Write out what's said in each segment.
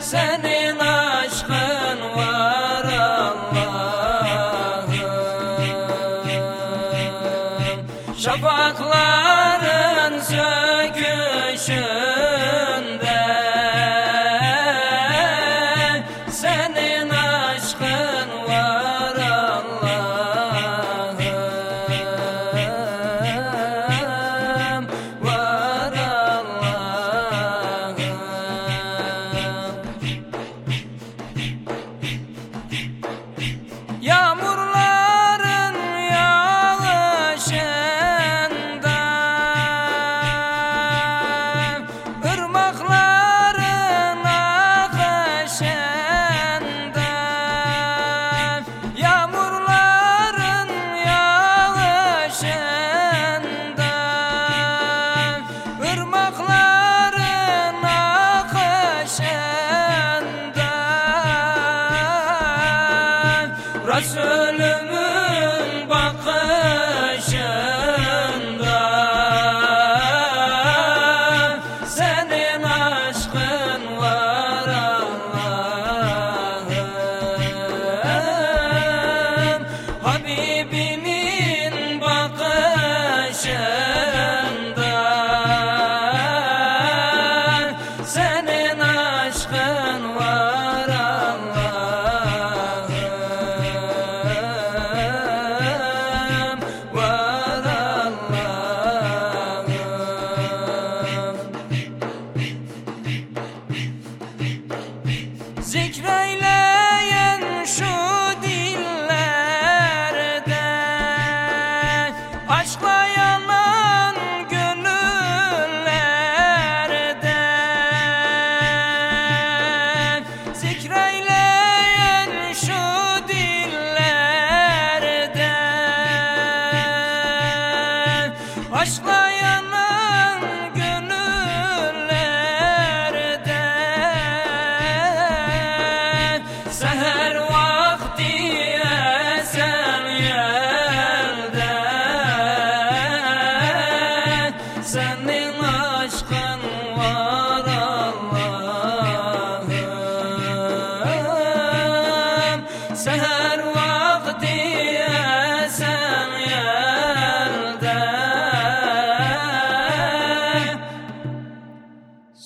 Senin aşkın var Allah'ım Şafakların söküşü سلمت Titreyleyen şu dillerde Aşkla yanan gönüllerde. Titreyleyen şu dillerde Aşkla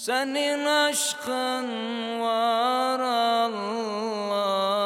Senin aşkın var Allah